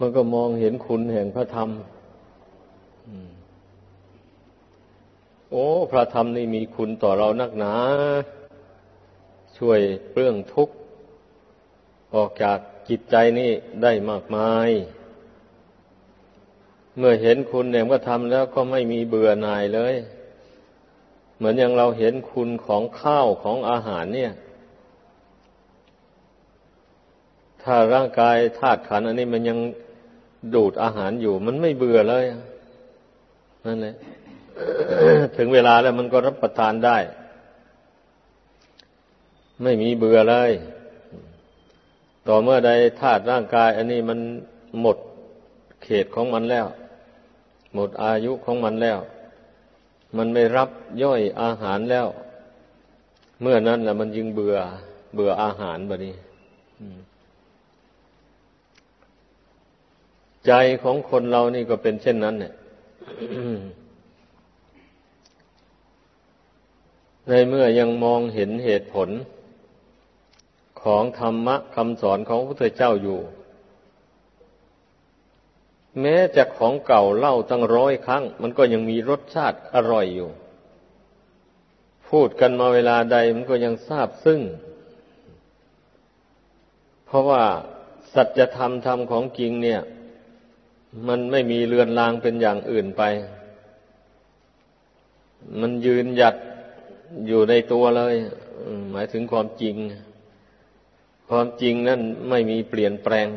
มันก็มองเห็นคุณแห่งพระธรรมโอ้ พระธรรมนี่มีคุณต่อเรานักหนา ช่วยเปลื้องทุกข์ ออกจากจิตใจนี่ได้มากมาย เมื่อเห็นคุณแห่งพระธรรมแล้วก็ไม่มีเบื่อหน่ายเลย เหมือนอย่างเราเห็นคุณของข้าวของอาหารเนี่ย ถ้าร่างกายธาตุขันธ์อันนี้มันยัง ดูดอาหารอยู่ มันไม่เบื่อเลยนั่นแหละถึงเวลาแล้วมันก็รับประทานได้ ไม่มีเบื่อเลย ต่อเมื่อใดธาตุร่างกาย อันนี้มันหมดเขตของมันแล้ว หมดอายุของมันแล้ว มันไม่รับย่อยอาหารแล้ว เมื่อนั้นแหละมันยึงเบื่อ เบื่ออาหารแบะนี้ ใจของคนเรานี่ก็เป็นเช่นนั้น เนี่ยในเมื่อยังมองเห็นเหตุผล ของธรรมะคำสอนของพระพุทธเจ้าอยู่ แม้จะของเก่าเล่าตั้งร้อยครั้ง มันก็ยังมีรสชาติอร่อยอยู่ พูดกันมาเวลาใดมันก็ยังทราบซึ่ง เพราะว่าสัจธรรมธรรมของจริงเนี่ย มันไม่มีเลือนลางเป็นอย่างอื่นไป มันยืนหยัดอยู่ในตัวเลย หมายถึงความจริง ความจริงนั่นไม่มีเปลี่ยนแปลง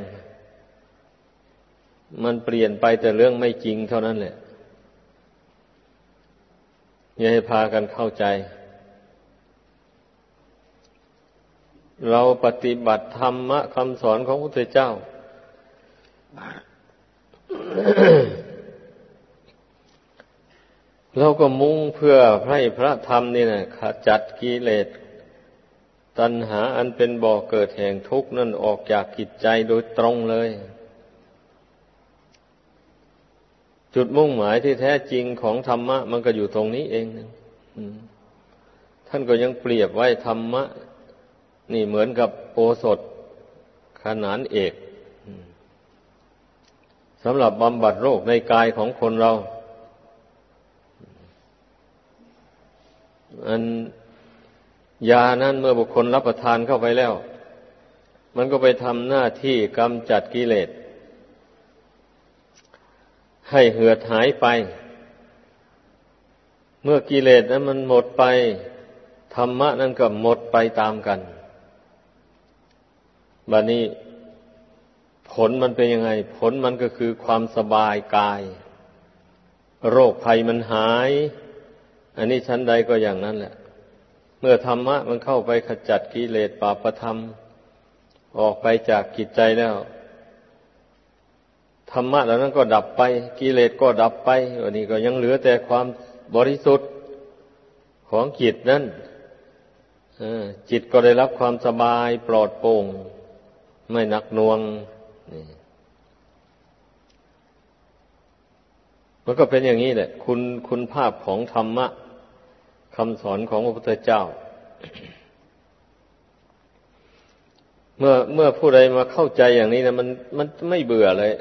มันเปลี่ยนไปแต่เรื่องไม่จริงเท่านั้นแหละอย่าให้พากันเข้าใจ เราปฏิบัติธรรมะคำสอนของพระพุทธเจ้า เราก็มุ่งเพื่อให้พระธรรมนี่นะขจัดกิเลสตัณหาอันเป็นบ่อเกิดแห่งทุกข์นั่นออกจากกิจใจโดยตรงเลย จุดมุ่งหมายที่แท้จริงของธรรมะ มันก็อยู่ตรงนี้เองท่านก็ยังเปรียบไว้ธรรมะ นี่เหมือนกับโอสถขนานเอก สำหรับบำบัดโรคในกายของคนเรา อันยานั้นเมื่อบุคคลรับประทานเข้าไปแล้ว มันก็ไปทำหน้าที่กำจัดกิเลส ให้เหือดหายไป เมื่อกิเลสนั้นมันหมดไป ธรรมะนั้นก็หมดไปตามกันบัดนี้ ผลมันเป็นยังไง ผลมันก็คือความสบายกาย โรคภัยมันหาย อันนี้ชั้นใดก็อย่างนั้นแหละ เมื่อธรรมะมันเข้าไปขจัดกิเลสปาประธรรม ออกไปจากกิจใจแล้วธรรมะเหล่านั้นก็ดับไป กิเลสก็ดับไปวันนี้ก็ยังเหลือแต่ความบริสุทธิ์ของจิตนั้นจิตก็ได้รับความสบายปลอดโปร่ง ไม่หนักหน่วง นี่มันก็เป็นอย่างนี้แหละ คุณคุณภาพของธรรมะคำสอนของพระพุทธเจ้า เมื่อเมื่อผู้ใดมาเข้าใจอย่างนี้นะมันมันไม่เบื่อเลย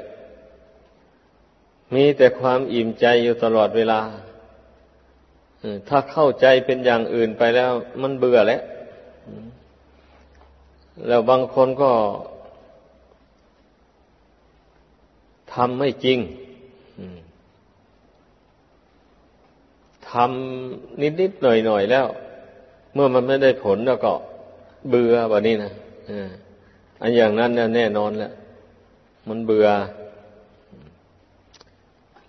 มีแต่ความอิ่มใจอยู่ตลอดเวลาถ้าเข้าใจเป็นอย่างอื่นไปแล้ว มันเบื่อแล้ว แล้วบางคนก็ ทำไม่จริงทำนิดๆหน่อยๆแล้ว เมื่อมันไม่ได้ผลแล้วก็เบื่อแบบนี้นะอันอย่างนั้นแน่นอนแหละมันเบื่อ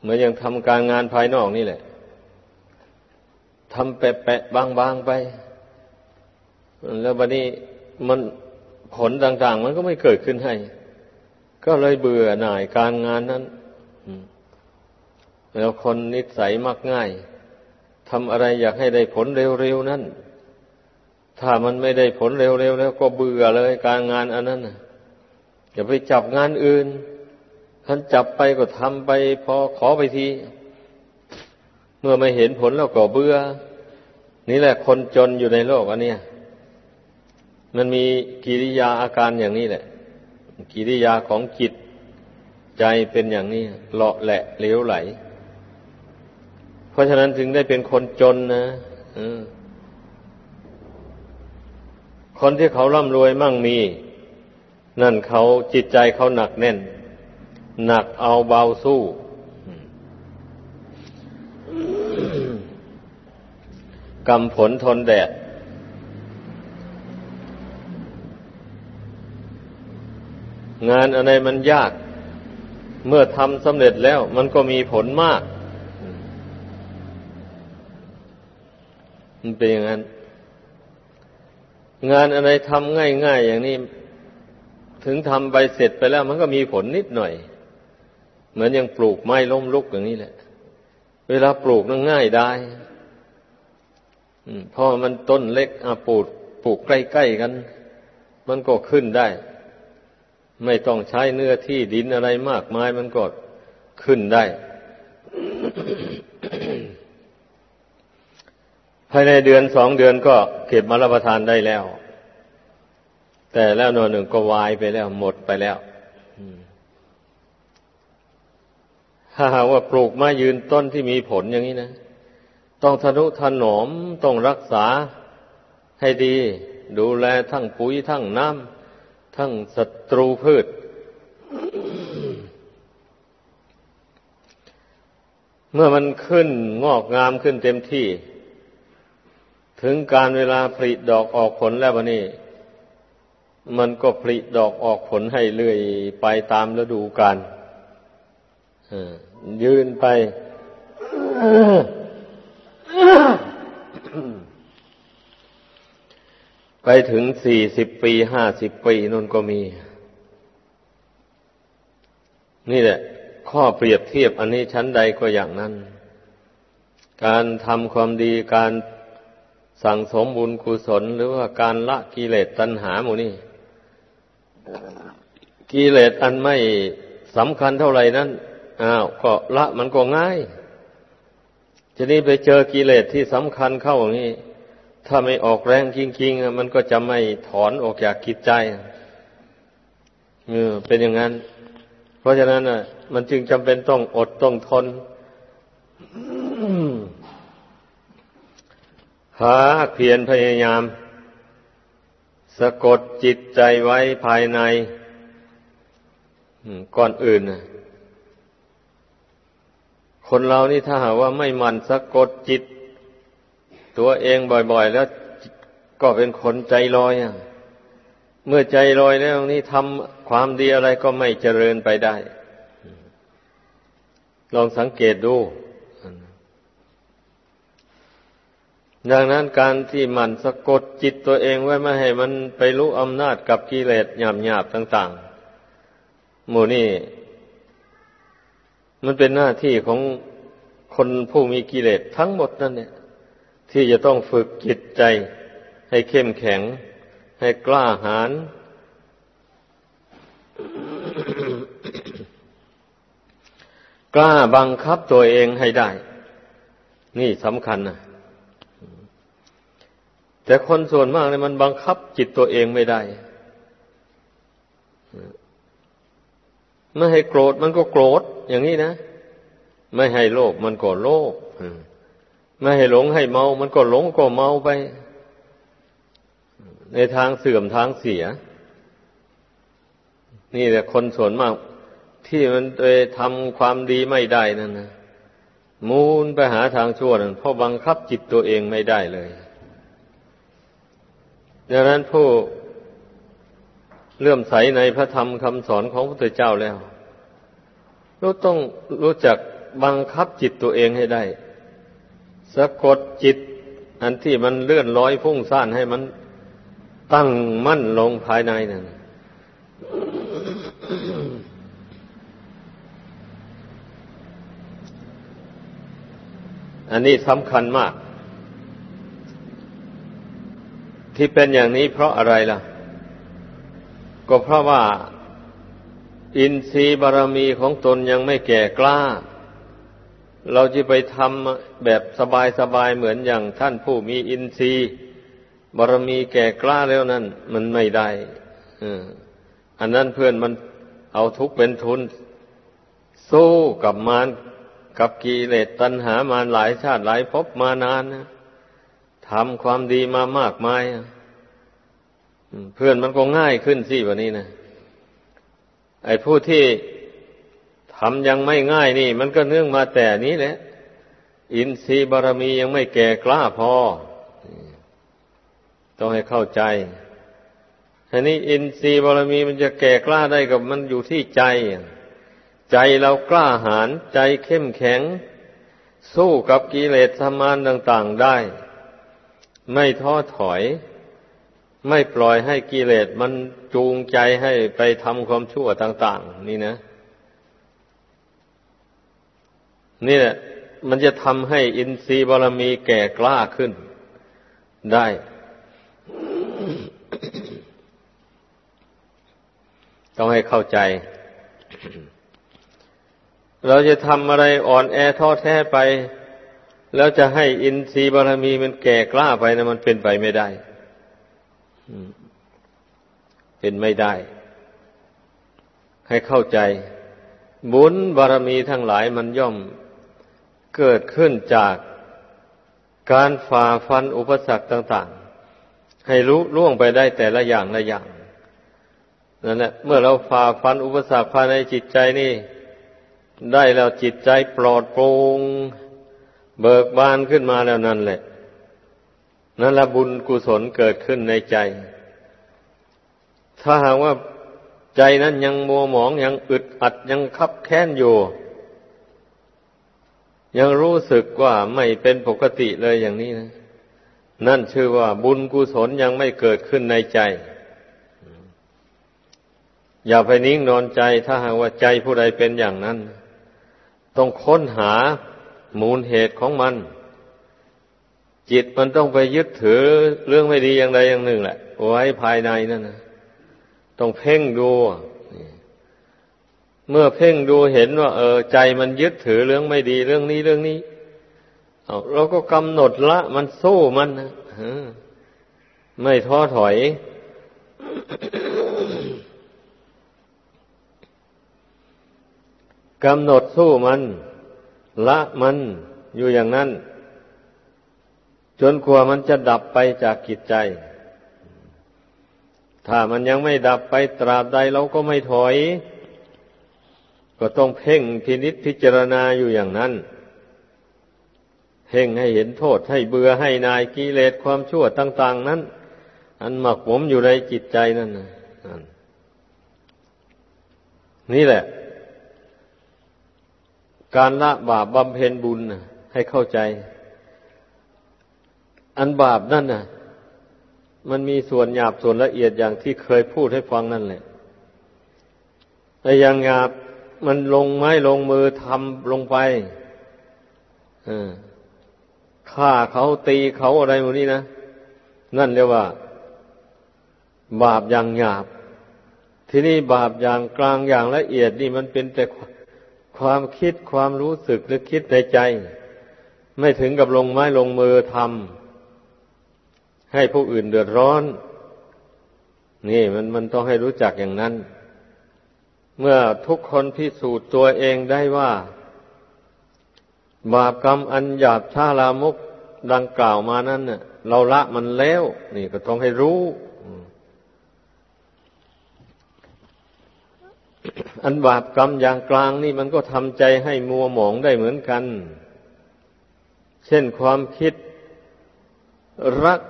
เหมือนอย่างทำการงานภายนอกนี่แหละทำแปะๆบางๆไป แล้วบัดนี้มันผลต่าง ๆ มันก็ไม่เกิดขึ้นให้ ก็เลยเบื่อหน่ายการงานนั้นแล้วคนนิสัยมักง่ายทำอะไรอยากให้ได้ผลเร็วๆนั่นถ้ามันไม่ได้ผลเร็วๆแล้ว ก็เบื่อเลยการงานอันนั้นอย่าไปจับงานอื่นท่านจับไปก็ทำไป พอขอไปที เมื่อไม่เห็นผลแล้วก็เบื่อ นี่แหละคนจนอยู่ในโลกอันเนี้ยมันมีกิริยาอาการอย่างนี้แหละ กิริยาของจิตใจเป็นอย่างนี้เลาะแหละเลี้ยวไหล เพราะฉะนั้นถึงได้เป็นคนจนนะคนที่เขาร่ำรวยมั่งมี นั่นเขาจิตใจเขาหนักแน่น หนักเอาเบาสู้ กำผลทนแดด งานอะไรมันยาก เมื่อทำสำเร็จแล้ว มันก็มีผลมาก มันเป็นอย่างนั้น งานอะไรทำง่าย ๆ อย่างนี้ ถึงทำไปเสร็จไปแล้ว มันก็มีผลนิดหน่อย เหมือนอย่างปลูกไม้ล้มลุกอย่างนี้แหละ เวลาปลูกนั่งง่ายได้เพราะมันต้นเล็กอาปลูกปลูกใกล้ๆกัน มันก็ขึ้นได้ ไม่ต้องใช้เนื้อที่ดินอะไรมากมายมันก็ขึ้นได้ ภายในเดือนสองเดือนก็เก็บมารับประทานได้แล้ว แต่แล้วหนอหนึ่งก็วายไปแล้ว หมดไปแล้วถ้าหากว่าปลูกมายืนต้นที่มีผลอย่างนี้นะ ต้องทนุถนอมต้องรักษาให้ดี ดูแลทั้งปุ๋ยทั้งน้ำ ทั้งศัตรูพืช เมื่อมันขึ้นงอกงามขึ้นเต็มที่ ถึงการเวลาผลิดอกออกผลแล้ววันนี้ มันก็ผลิดอกออกผลให้เรื่อยไปตามฤดูกาลยืนไป ไปถึงสี่สิบปีห้าสิบปีนั่นก็มี นี่แหละ ข้อเปรียบเทียบอันนี้ชั้นใดก็อย่างนั้น การทำความดีการสั่งสมบุญกุศล หรือว่าการละกิเลสตัณหาหมูนี่กิเลสอันไม่สำคัญเท่าไหร่นั้นอ้าวก็ละมันก็ง่ายทีนี้ไปเจอกิเลสที่สำคัญเข้าอย่างนี้ ถ้าไม่ออกแรงจริงๆมันก็จะไม่ถอนออกจากกิจใจเออเป็นอย่างนั้น เพราะฉะนั้นอะ มันจึงจำเป็นต้องอดต้องทน หาเพียรพยายาม สะกดจิตใจไว้ภายในก่อนอื่นนะคนเรานี่ถ้าหาว่าไม่มันสะกดจิต ตัวเองบ่อยๆ แล้วก็เป็นคนใจลอยอะเมื่อใจลอยแล้วนี่ทำความดีอะไรก็ไม่เจริญไปได้ ลองสังเกตดู ดังนั้นการที่มันสะกดจิตตัวเองไว้ไม่ให้มันไปรู้อำนาจกับกิเลสหยาบๆต่าง ๆ หมู่นี่ มันเป็นหน้าที่ของคนผู้มีกิเลสทั้งหมดนั่นเนี่ย ที่จะต้องฝึกจิตใจ ให้เข้มแข็ง ให้กล้าหาญกล้าบังคับตัวเองให้ได้ นี่สำคัญนะแต่คนส่วนมากเนี่ยมันบังคับจิตตัวเองไม่ได้ไม่ให้โกรธมันก็โกรธอย่างนี้นะ ไม่ให้โลภมันก็โลภ ไม่ให้หลงให้เมา มันก็หลงก็เมาไป ในทางเสื่อมทางเสีย นี่แหละคนส่วนมาก ที่มันไปทำความดีไม่ได้นั่นนะมูนไปหาทางชั่วนั่นเพราะบังคับจิตตัวเองไม่ได้เลย ดังนั้นผู้เลื่อมใสในพระธรรมคำสอนของพระพุทธเจ้าแล้วเราต้องรู้จักบังคับจิตตัวเองให้ได้ สะกดจิต อันที่มันเลื่อนลอยพุ่งซ่านให้มันตั้งมั่นลงภายในนั่นอันนี้สำคัญมาก ที่เป็นอย่างนี้เพราะอะไรล่ะ ก็เพราะว่า อินทรีย์บารมีของตนยังไม่แก่กล้า เราจะไปทำแบบสบายๆเหมือนอย่างท่านผู้มีอินทรีย์บารมีแก่กล้าแล้วนั่นมันไม่ได้อันนั้นเพื่อนมันเอาทุกเป็นทุน สู้กับมารกับกิเลสตัณหามารหลายชาติหลายภพมานานนะทำความดีมามากมายเพื่อนมันก็ง่ายขึ้นสิวันนี้นะไอ้ผู้ที่ำยังไม่ง่ายนี่ มันก็เนื่องมาแต่นี้แหละ อินทรีย์บารมียังไม่แก่กล้าพอ ต้องให้เข้าใจทีนี้อินทรีย์บารมีมันจะแก่กล้าได้กับมันอยู่ที่ใจ ใจเรากล้าหาญใจเข้มแข็ง สู้กับกิเลสธรรมานต่าง ๆได้ ไม่ท้อถอย ไม่ปล่อยให้กิเลสมันจูงใจให้ไปทำความชั่วต่าง ๆ นี่นะ นี่แหละมันจะทำให้อินทรีย์บารมีแก่กล้าขึ้นได้ ต้องให้เข้าใจ เราจะทำอะไรอ่อนแอท้อแท้ไป แล้วจะให้อินทรีย์บารมีมันแก่กล้าไปนะมันเป็นไปไม่ได้เป็นไม่ได้ ให้เข้าใจ บุญบารมีทั้งหลายมันย่อม เกิดขึ้นจากการฝ่าฟันอุปสรรคต่าง ๆ ให้รู้ล่วงไปได้แต่ละอย่างละอย่างนั่นแหละเมื่อเราฝ่าฟันอุปสรรคภายในจิตใจนี่ ได้แล้วจิตใจปลอดโปร่งเบิกบานขึ้นมาแล้วนั่นแหละนั่นละบุญกุศลเกิดขึ้นในใจ ถ้าหากว่าใจนั้นยังมัวหมองยังอึดอัดยังคับแค้นอยู่ ยังรู้สึกว่าไม่เป็นปกติเลยอย่างนี้นะ นั่นชื่อว่าบุญกุศลยังไม่เกิดขึ้นในใจ อย่าไปนิ่งนอนใจถ้าหากว่าใจผู้ใดเป็นอย่างนั้น ต้องค้นหามูลเหตุของมัน จิตมันต้องไปยึดถือเรื่องไม่ดีอย่างใดอย่างหนึ่งแหละไว้ภายในนั่นนะต้องเพ่งดู เมื่อเพ่งดูเห็นว่า เออ ใจมันยึดถือเรื่องไม่ดีเรื่องนี้เรื่องนี้เราก็กำหนดละ มันสู้มันนะไม่ท้อถอย กำหนดสู้มัน ละมันอยู่อย่างนั้น จนกว่ามันจะดับไปจากกิจใจ ถ้ามันยังไม่ดับไปตราบใดเราก็ไม่ถอย ก็ต้องเพ่งพินิษพิจารณาอยู่อย่างนั้น เพ่งให้เห็นโทษให้เบื่อให้นายกิเลสความชั่วต่าง ๆ นั้น อันหมักหมมอยู่ในจิตใจนั่นนะนี่แหละ การละบาปบำเพ็ญบุญให้เข้าใจ อันบาปนั่นน่ะ มันมีส่วนหยาบส่วนละเอียดอย่างที่เคยพูดให้ฟังนั่นแหละแต่อย่างหยาบ มันลงไม้ลงมือทำลงไปฆ่าเขาตีเขาอะไรหมดนี้นะ นั่นเรียกว่า บาปอย่างหยาบ ที่นี่บาปอย่างกลางอย่างละเอียดนี่มันเป็นแต่ความคิดความรู้สึกหรือคิดในใจ ไม่ถึงกับลงไม้ลงมือทำให้ผู้อื่นเดือดร้อน นี่มันมันต้องให้รู้จักอย่างนั้น เมื่อทุกคนพิสูจน์ตัวเองได้ว่า บาปกรรมอันหยาบช้าลามุกดังกล่าวมานั้นเน่ะเราละมันแล้ว นี่ก็ต้องให้รู้ อันบาปกรรมอย่างกลางนี่มันก็ทำใจให้มัวหมองได้เหมือนกัน เช่นความคิดรัก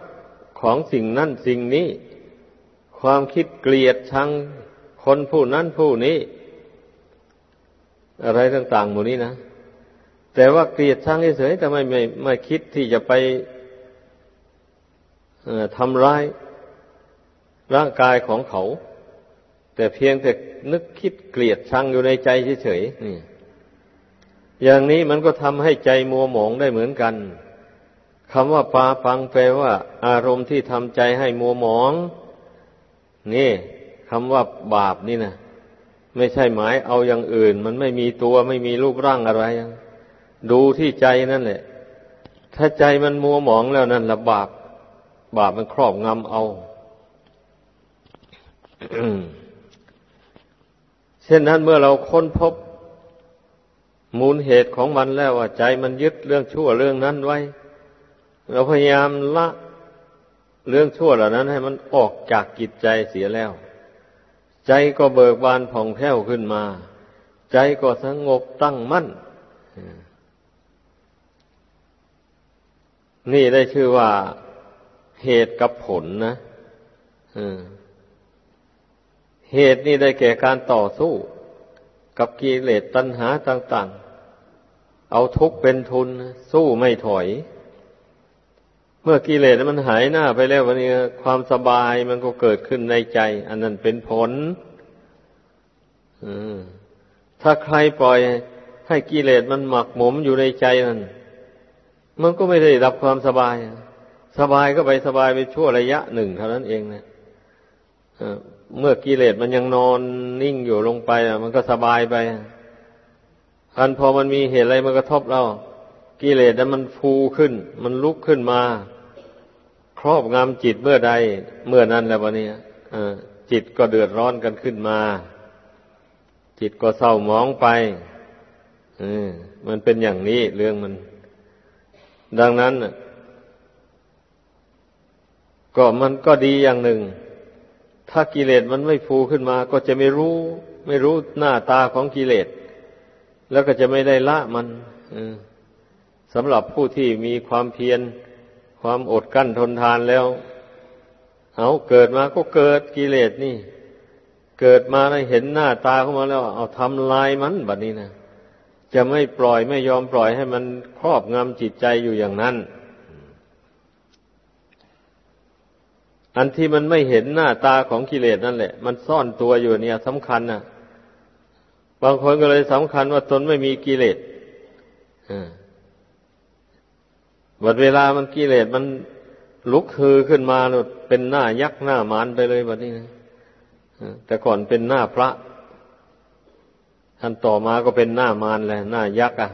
ของสิ่งนั้นสิ่งนี้ ความคิดเกลียดชัง คนผู้นั้นผู้นี้ อะไรต่างๆหมดนี้นะ แต่ว่าเกลียดชังเฉยๆแต่ไม่ไม่ไม่คิดที่จะไปทำร้ายร่างกายของเขา แต่เพียงแต่นึกคิดเกลียดชังอยู่ในใจเฉยๆนี่อย่างนี้มันก็ทำให้ใจมัวหมองได้เหมือนกันคำว่าปาปังแปลว่า อารมณ์ที่ทำใจให้มัวหมอง นี่ คำว่าบาปนี่นะไม่ใช่หมายเอาอย่างอื่น มันไม่มีตัวไม่มีรูปร่างอะไร ดูที่ใจนั่นแหละ ถ้าใจมันมัวหมองแล้วนั่นละบาป บาปมันครอบงำเอาเช่นนั้นเมื่อเราค้นพบ มูลเหตุของมันแล้วว่าใจมันยึดเรื่องชั่วเรื่องนั้นไว้ เราพยายามละเรื่องชั่วเหล่านั้นให้มันออกจากกิจใจเสียแล้ว ใจก็เบิกบานผ่องแผ้วขึ้นมา ใจก็สงบตั้งมั่น นี่ได้ชื่อว่าเหตุกับผลนะเหตุนี่ได้แก่การต่อสู้ กับกิเลสตัณหาต่าง ๆ เอาทุกข์เป็นทุน สู้ไม่ถอย เมื่อกิเลสมันหายหน้าไปแล้ววันนี้ความสบายมันก็เกิดขึ้นในใจ อันนั้นเป็นผลถ้าใครปล่อยให้กิเลสมันหมักหมมอยู่ในใจนั้นมันก็ไม่ได้รับความสบาย สบายก็ไปสบายไปชั่วระยะหนึ่งเท่านั้นเองนะเมื่อกิเลสมันยังนอนนิ่งอยู่ลงไปมันก็สบายไปคันพอมันมีเหตุอะไรมากระทบเรา กิเลสนั้นมันฟูขึ้น มันลุกขึ้นมา รอบงำจิตเมื่อใดเมื่อนั้นแล้ววันนี้จิตก็เดือดร้อนกันขึ้นมา จิตก็เศร้าหมองไปมันเป็นอย่างนี้เรื่องมัน ดังนั้นก็มันก็ดีอย่างหนึ่ง ถ้ากิเลสมันไม่ฟูขึ้นมา ก็จะไม่รู้ ไม่รู้หน้าตาของกิเลส แล้วก็จะไม่ได้ละมันสำหรับผู้ที่มีความเพียร ความอดกั้นทนทานแล้ว เอาเกิดมาก็เกิดกิเลสนี่ เกิดมาแล้วเห็นหน้าตาเข้ามาแล้ว เอาทำลายมันแบบนี้นะจะไม่ปล่อยไม่ยอมปล่อยให้มันครอบงำจิตใจอยู่อย่างนั้น อันที่มันไม่เห็นหน้าตาของกิเลสนั่นแหละ มันซ่อนตัวอยู่เนี่ยสำคัญนะบางคนก็เลยสำคัญว่าตนไม่มีกิเลส บัดเวลามันกิเลสมันลุกฮือขึ้นมาเป็นหน้ายักษ์หน้ามารไปเลยแบบนี้นะแต่ก่อนเป็นหน้าพระท่านต่อมาก็เป็นหน้ามารแหละหน้ายักษ์อะ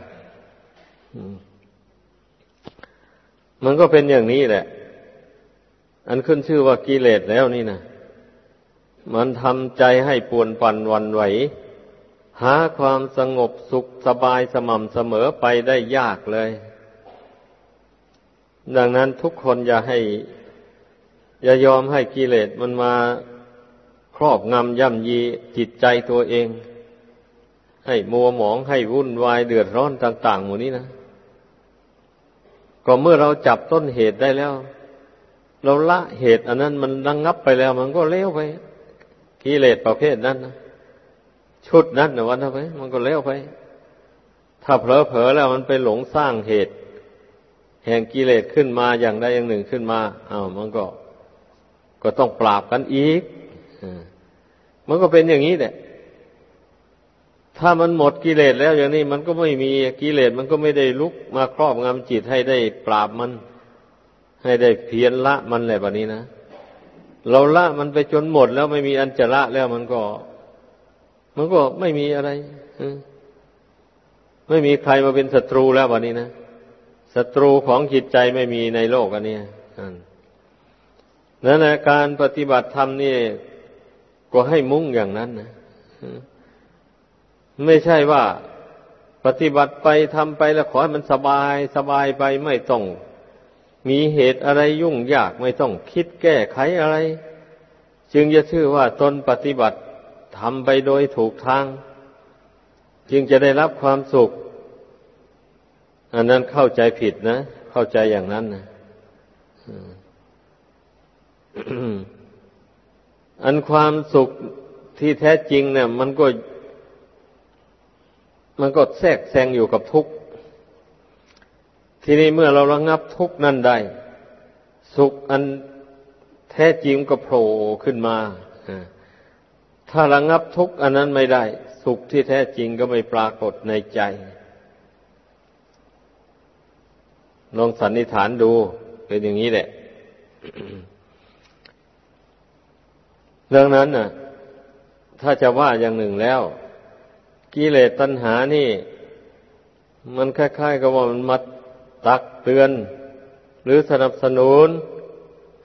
มันก็เป็นอย่างนี้แหละ อันขึ้นชื่อว่ากิเลสแล้วนี่นะมันทำใจให้ปวนปั่นวันไหว หาความสงบสุขสบายสม่ำเสมอไปได้ยากเลย ดังนั้นทุกคนอย่าให้ อย่ายอมให้กิเลสมันมาครอบงำย่ำยีจิตใจตัวเอง ให้มัวหมองให้วุ่นวายเดือดร้อนต่าง ๆ หมดนี้นะก็เมื่อเราจับต้นเหตุได้แล้ว เราละเหตุ อันนั้นมันระงงับไปแล้ว มันก็เลี้ยวไปกิเลสประเภทนั้นนะชุดนั้นนะวันทำไมมันก็เลี้ยวไป ถ้าเผลอเผลอแล้วมันไปหลงสร้างเหตุ แห่งกิเลสขึ้นมาอย่างใดอย่างหนึ่งขึ้นมาอา้าวมันก็ก็ต้องปราบกันอีกมันก็เป็นอย่างนี้แหละถ้ามันหมดกิเลสแล้วอย่างนี้มันก็ไม่มีกิเลสมันก็ไม่ได้ลุกมาครอบงำจิตให้ได้ปราบมัน ให้ได้เพียรละมันแหละแบบนี้นะเราละมันไปจนหมดแล้วไม่มีอันจะละแล้วมันก็ มันก็ไม่มีอะไรไม่มีใครมาเป็นศัตรูแล้วแบบนี้นะ ศัตรูของจิตใจไม่มีในโลกอันนี้นั่นแหละการปฏิบัติธรรมนี่ก็ให้มุ่งอย่างนั้นนะไม่ใช่ว่าปฏิบัติไปทำไปแล้วขอให้มันสบายสบายไปไม่ต้อง มีเหตุอะไรยุ่งยากไม่ต้องคิดแก้ไขอะไร จึงจะชื่อว่าตนปฏิบัติทำไปโดยถูกทาง จึงจะได้รับความสุข อันนั้นเข้าใจผิดนะ เข้าใจอย่างนั้นนะอันความสุขที่แท้จริงเนี่ย มันก็ มันก็แทรกแซงอยู่กับทุกข์ ทีนี้เมื่อเราระงับทุกข์นั่นได้ สุขอันแท้จริงก็โผล่ขึ้นมา ถ้าระงับทุกข์อันนั้นไม่ได้ สุขที่แท้จริงก็ไม่ปรากฏในใจ ลองสันนิษฐานดูเป็นอย่างนี้แหละ ดังนั้นน่ะ ถ้าจะว่าอย่างหนึ่งแล้ว กิเลสตัณหานี่ มันคล้ายๆกับว่ามันมัดตักเตือน หรือสนับสนุน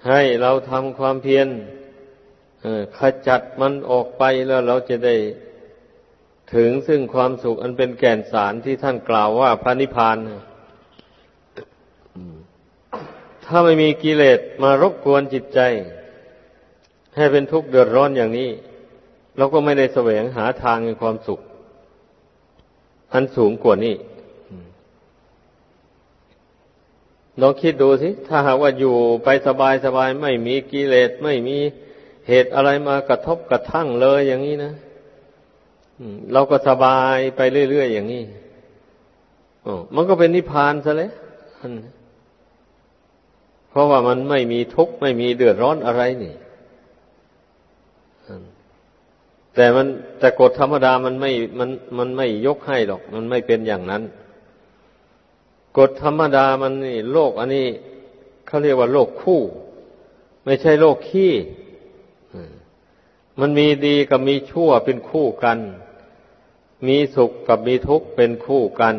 ให้เราทำความเพียรขจัดมันออกไปแล้วเราจะได้ถึงซึ่งความสุขอันเป็นแก่นสารที่ท่านกล่าวว่าพระนิพพาน ถ้าไม่มีกิเลสมารบกวนจิตใจ ให้เป็นทุกข์เดือดร้อนอย่างนี้ เราก็ไม่ได้แสวงหาทางในความสุข อันสูงกว่านี้ลองคิดดูสิ ถ้าหากว่าอยู่ไปสบายสบายไม่มีกิเลสไม่มีเหตุอะไรมากระทบกระทั่งเลยอย่างนี้นะเราก็สบายไปเรื่อยๆอย่างนี้มันก็เป็นนิพพานซะแล้ว เพราะว่ามันไม่มีทุกข์ไม่มีเดือดร้อนอะไรนี่แต่มันแต่กฎธรรมดามันไม่มันมันไม่ยกให้หรอก มันไม่เป็นอย่างนั้น กฎธรรมดามันนี่ โลกอันนี้เขาเรียกว่าโลกคู่ ไม่ใช่โลกขี้มันมีดีกับมีชั่วเป็นคู่กัน มีสุขกับมีทุกข์เป็นคู่กัน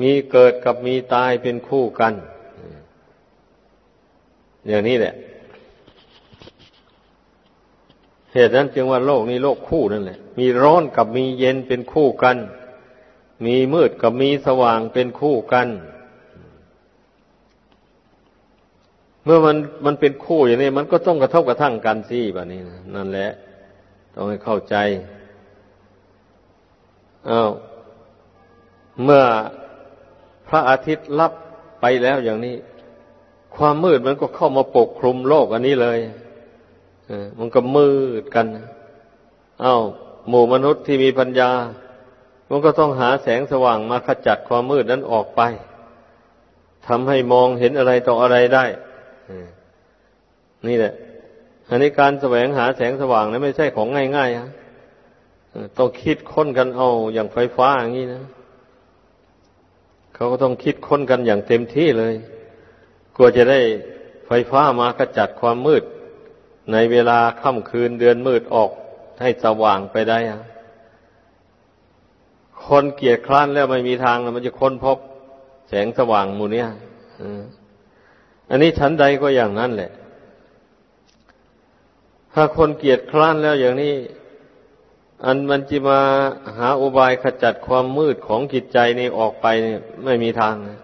มีเกิดกับมีตายเป็นคู่กัน อย่างนี้แหละ เหตุนั้นจึงว่าโลกนี้โลกคู่นั่นแหละ มีร้อนกับมีเย็นเป็นคู่กัน มีมืดกับมีสว่างเป็นคู่กัน เมื่อมันมันเป็นคู่อย่างนี้ มันก็ต้องกระทบกระทั่งกันสิแบบนี้นะนั่นแหละ ต้องให้เข้าใจอา้าวเมื่อพระอาทิตย์ลับไปแล้วอย่างนี้ ความมืดมันก็เข้ามาปกคลุมโลกอันนี้เลยมันก็มืดกัน เอา้า หมู่มนุษย์ที่มีปัญญา มันก็ต้องหาแสงสว่างมาขจัดความมืดนั้นออกไปทำให้มองเห็นอะไรต่ออะไรได้ นี่แหละ อันนี้การแสวงหาแสงสว่างนะไม่ใช่ของง่ายๆฮะต้องคิดค้นกันเอาอย่างไฟฟ้าอย่างนี้นะ เขาก็ต้องคิดค้นกันอย่างเต็มที่เลย กลัวจะได้ไฟฟ้ามากระจัดความมืด ในเวลาค่ำคืนเดือนมืดออกให้สว่างไปได้อะคนเกียดคร้านแล้วไม่มีทางมันจะค้นพบแสงสว่างมูเนี้ยอันนี้ชั้นใดก็อย่างนั้นแหละ ถ้าคนเกียจคร้านแล้วอย่างนี้ อันมันจะมาหาอุบายขจัดความมืดของจิตใจนี่ออกไปนี่ไม่มีทางนะ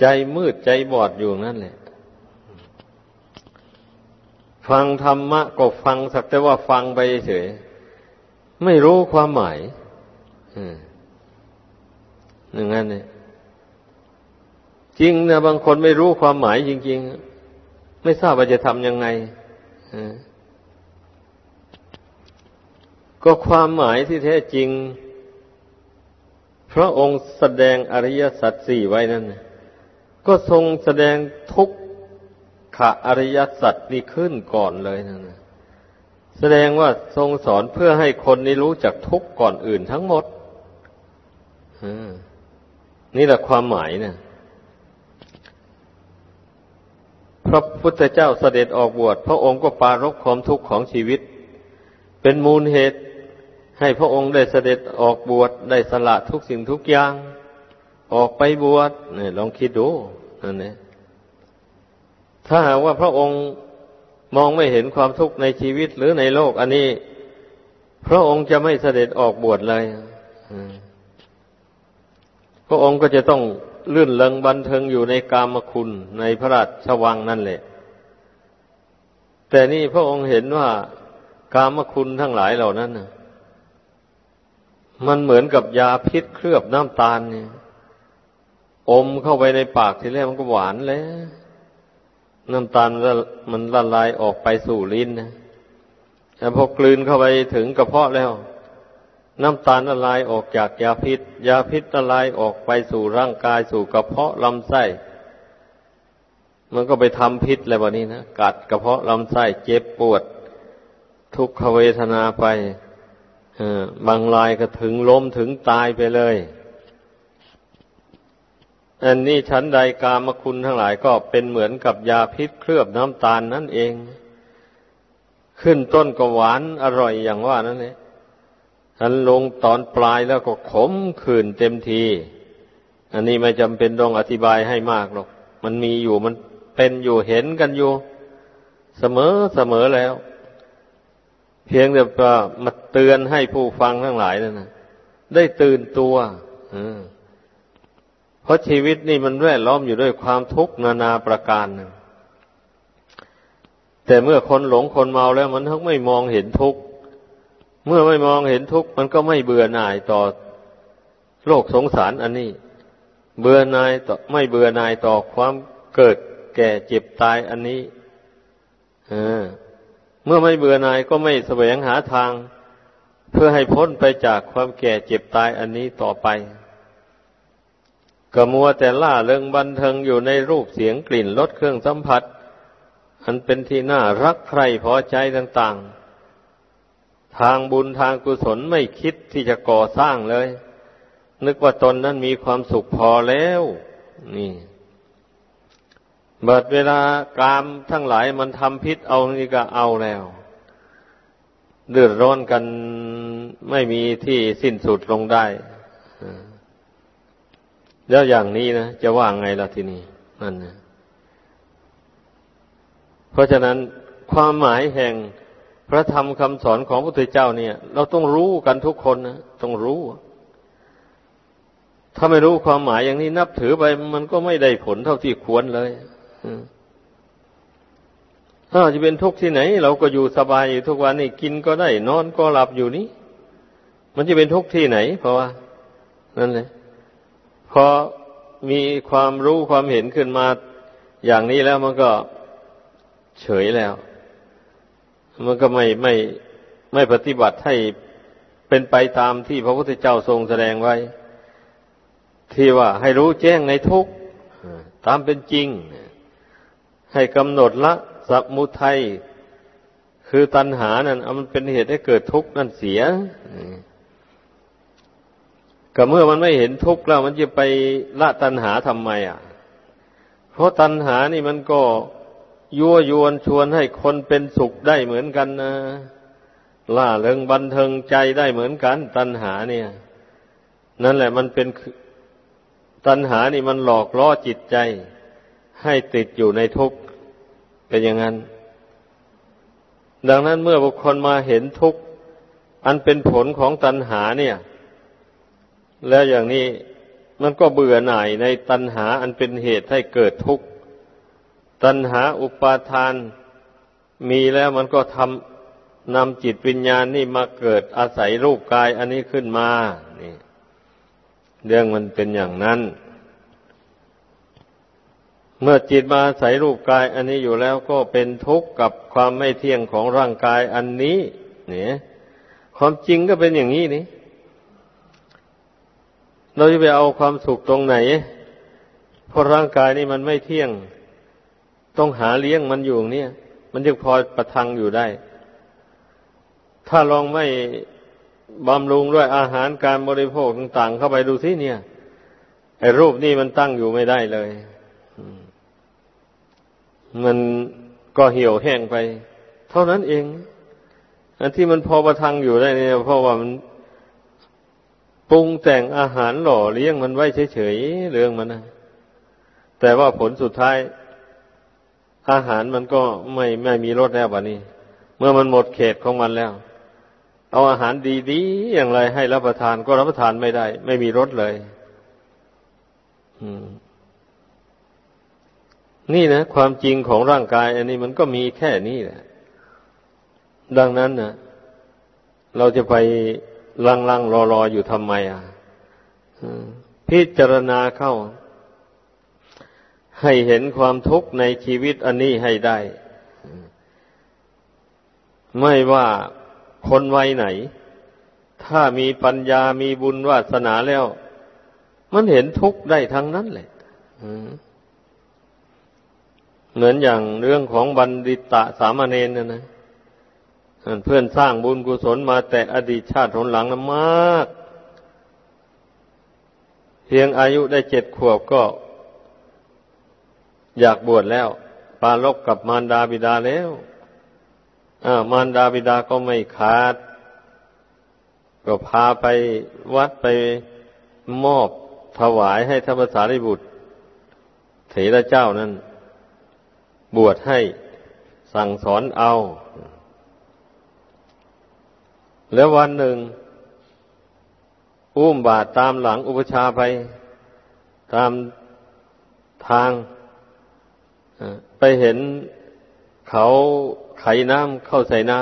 ใจมืดใจบอดอยู่นั่นแหละ ฟังธรรมะก็ฟังสักแต่ว่าฟังไปเฉย ไม่รู้ความหมายอย่างนั้นเนี่ยจริงนะบางคนไม่รู้ความหมายจริง ๆ ไม่ทราบว่าจะทำยังไงก็ความหมายที่แท้จริง พระองค์แสดงอริยสัจสี่ไว้นั่น ก็ทรงแสดงทุกขะอริยสัจนี่ขึ้นก่อนเลยนั่นแสดงว่าทรงสอนเพื่อให้คนนี้รู้จักทุกก่อนอื่นทั้งหมดนี่แหละความหมายเนะพระพุทธเจ้าเสด็จออกบวชพระองค์ก็ปารกความทุกข์ของชีวิต เป็นมูลเหตุให้พระองค์ได้เสด็จออกบวชได้สละทุกสิ่งทุกอย่าง ออกไปบวชเนี่ยลองคิดดูนั่นเองถ้าหากว่าพระองค์มองไม่เห็นความทุกข์ในชีวิตหรือในโลก อันนี้ พระองค์จะไม่เสด็จออกบวชเลยพระองค์ก็จะต้องลื่นเลงบันเทิงอยู่ในกามคุณในพระราชวังนั่นแหละ แต่นี่พระองค์เห็นว่ากามคุณทั้งหลายเหล่านั้นมันเหมือนกับยาพิษเคลือบน้ำตาลเนี่ย อมเข้าไปในปากทีแรกมันก็หวานแล้วน้ำตาลมันละลายออกไปสู่ลิ้นนะแต่พอกลืนเข้าไปถึงกระเพาะแล้ว น้ำตาลละลายออกจากยาพิษ ยาพิษละลายออกไปสู่ร่างกายสู่กระเพาะลำไส้ มันก็ไปทำพิษอะไรแบบนี้นะกัดกระเพาะลำไส้เจ็บปวด ทุกขเวทนาไปบางรายก็ถึงล้มถึงตายไปเลย อันนี้ชั้นใดกามคุณทั้งหลายก็เป็นเหมือนกับยาพิษเคลือบน้ำตาลนั่นเอง ขึ้นต้นก็หวานอร่อยอย่างว่านั่นเองอันลงตอนปลายแล้วก็ขมขื่นเต็มที อันนี้ไม่จำเป็นต้องอธิบายให้มากหรอก มันมีอยู่มันเป็นอยู่เห็นกันอยู่ เสมอเสมอแล้ว เพียงแต่มาเตือนให้ผู้ฟังทั้งหลายนั่นนะได้ตื่นตัว เพราะชีวิตนี่มันแวดล้อมอยู่ด้วยความทุกข์นานาประการนะแต่เมื่อคนหลงคนเมาแล้วมันทั้งไม่มองเห็นทุกข์ เมื่อไม่มองเห็นทุกข์มันก็ไม่เบื่อหน่ายต่อโลกสงสารอันนี้ เบื่อหน่ายต่อไม่เบื่อหน่ายต่อความเกิดแก่เจ็บตายอันนี้เมื่อไม่เบื่อหน่ายก็ไม่แสวงหาทาง เพื่อให้พ้นไปจากความแก่เจ็บตายอันนี้ต่อไป ก็มัวแต่ล่าเริงบันเทิงอยู่ในรูปเสียงกลิ่นรสเครื่องสัมผัส อันเป็นที่น่ารักใคร่พอใจต่างๆ ทางบุญทางกุศลไม่คิดที่จะก่อสร้างเลย นึกว่าตนนั้นมีความสุขพอแล้ว นี่บัดเวลากามทั้งหลายมันทำพิษเอานี่ก็เอาแล้วเดือดร้อนกันไม่มีที่สิ้นสุดลงได้ แล้วอย่างนี้นะจะว่าไงล่ะทีนี้นั่นนะเพราะฉะนั้นความหมายแห่งพระธรรมคำสอนของพระพุทธเจ้าเนี่ย เราต้องรู้กันทุกคนนะต้องรู้ ถ้าไม่รู้ความหมายอย่างนี้นับถือไป มันก็ไม่ได้ผลเท่าที่ควรเลยถ้าจะเป็นทุกข์ที่ไหน เราก็อยู่สบายอยู่ทุกวันนี่กินก็ได้ นอนก็หลับอยู่นี้มันจะเป็นทุกข์ที่ไหน เพราะว่านั่นเลย พอมีความรู้ความเห็นขึ้นมา อย่างนี้แล้วมันก็เฉยแล้ว มันก็ไม่ไม่ไม่ปฏิบัติให้เป็นไปตามที่พระพุทธเจ้าทรงแสดงไว้ ที่ว่าให้รู้แจ้งในทุกตามเป็นจริง ให้กำหนดละสัมุทัยคือตัณหานั่นมันเป็นเหตุให้เกิดทุกข์นั่นเสีย ก็เมื่อมันไม่เห็นทุกข์แล้วมันจะไปละตัณหาทำไมอะ เพราะตัณหานี่มันก็ยั่วยวนชวนให้คนเป็นสุขได้เหมือนกันนะล่าเริงบันเทิงใจได้เหมือนกัน ตัณหาเนี่ย นั่นแหละมันเป็นตัณหานี่มันหลอกล่อจิตใจ ให้ติดอยู่ในทุกข์เป็นอย่างนั้น ดังนั้นเมื่อบุคคลมาเห็นทุกข์อันเป็นผลของตัณหาเนี่ย แล้วอย่างนี้มันก็เบื่อหน่ายในตัณหาอันเป็นเหตุให้เกิดทุกข์ ตัณหาอุปาทานมีแล้วมันก็ทำนำจิตวิญญาณนี่มาเกิดอาศัยรูปกายอันนี้ขึ้นมานี่เรื่องมันเป็นอย่างนั้น เมื่อจิตมาอาศัยรูปกายอันนี้อยู่แล้วก็เป็นทุกข์กับความไม่เที่ยงของร่างกายอันนี้เนี่ยความจริงก็เป็นอย่างนี้นี่ เราจะไปเอาความสุขตรงไหน เพราะร่างกายนี่มันไม่เที่ยง ต้องหาเลี้ยงมันอยู่เนี่ย มันจึงพอประทังอยู่ได้ ถ้าลองไม่บำรุงด้วยอาหารการบริโภคต่าง ๆ เข้าไปดูสิเนี่ย ไอ้รูปนี่มันตั้งอยู่ไม่ได้เลย มันก็เหี่ยวแห้งไป เท่านั้นเอง อันที่มันพอประทังอยู่ได้เนี่ยเพราะว่ามัน ปรุงแต่งอาหารหล่อเลี้ยงมันไว้เฉยๆเรื่องมันนะแต่ว่าผลสุดท้าย อาหารมันก็ไม่ไม่มีรสแล้ววันนี้ เมื่อมันหมดเขตของมันแล้ว เอาอาหารดีๆอย่างไรให้รับประทานก็รับประทานไม่ได้ ไม่มีรสเลยนี่นะความจริงของร่างกาย อันนี้มันก็มีแค่นี้แหละ ดังนั้นนะเราจะไป ลังลังรอรออยู่ทำไมอะพิจารณาเข้า ให้เห็นความทุกข์ในชีวิตอันนี้ให้ได้ ไม่ว่าคนวัยไหน ถ้ามีปัญญามีบุญวาสนาแล้ว มันเห็นทุกข์ได้ทั้งนั้นแหละเหมือนอย่างเรื่องของบัณฑิตะสามเณรนะนะ เพื่อนสร้างบุญกุศลมาแต่อดีตชาติหนหลังนะมาก เพียงอายุได้เจ็ดขวบก็ อยากบวชแล้ว ปาลบกับมารดาบิดาแล้วมารดาบิดาก็ไม่ขาด ก็พาไปวัดไปมอบถวายให้ธรรมสารีบุตรเถระเจ้านั้น บวชให้สั่งสอนเอา แล้ววันหนึ่ง อุ้มบาตรตามหลังอุปชาไป ตามทางไปเห็นเขาไขน้ำเข้าใส่นา